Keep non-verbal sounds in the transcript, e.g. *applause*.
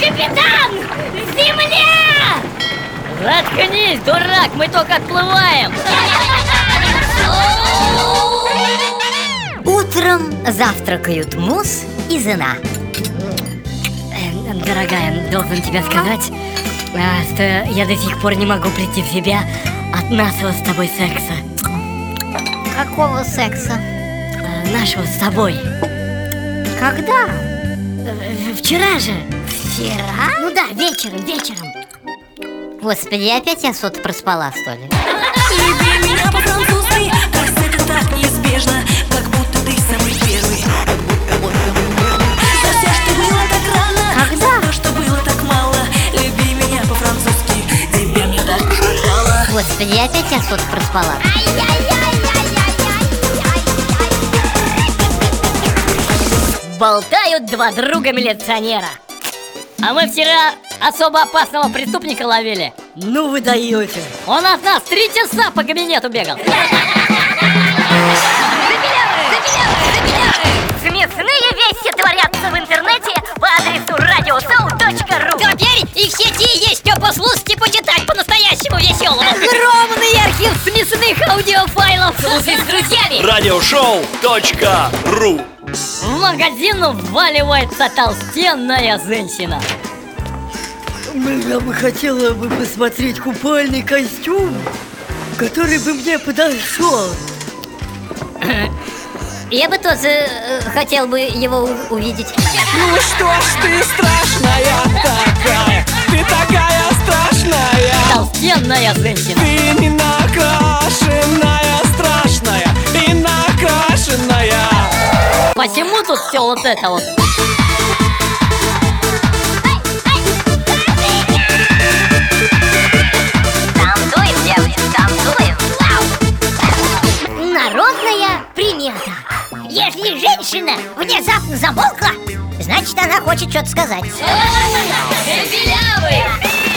капитан! Земля! Заткнись, дурак, мы только отплываем! Утром завтракают Мус и Зена. Э, дорогая, должен тебе сказать, э, что я до сих пор не могу прийти в себя от нашего с тобой секса. Какого секса? Э, нашего с тобой. Когда? Вчера же. Вчера? Ну да, вечером, вечером Господи, опять я сот проспала, что ли? Люби меня по-французски Кажется, это так неизбежно Как будто ты самый первый За все, что было так рано Когда? За то, что было так мало Люби меня по-французски Тебя мне так хватало Господи, опять я сот проспала Болтают два друга милиционера А мы вчера особо опасного преступника ловили. Ну вы даете. Он от нас три часа по кабинету бегал. Смешные вещи творятся в интернете по адресу radioshow.ru Теперь и в сети есть что послушать и почитать по-настоящему веселому Огромный архив смешных аудиофайлов. Слушай с друзьями. Радиошоу.ру В магазин вваливается толстенная женщина. Я бы хотела бы посмотреть купальный костюм, который бы мне подошел. *clears throat* Я бы тоже э, хотел бы его увидеть. Ну что ж ты страшная такая? Ты такая страшная. Толстенная женщина. Ты не накрашенная тут все вот это вот? Танцуем, девочки, танцуем Народная примета Если женщина внезапно замолкла, значит она хочет что-то сказать Белявый!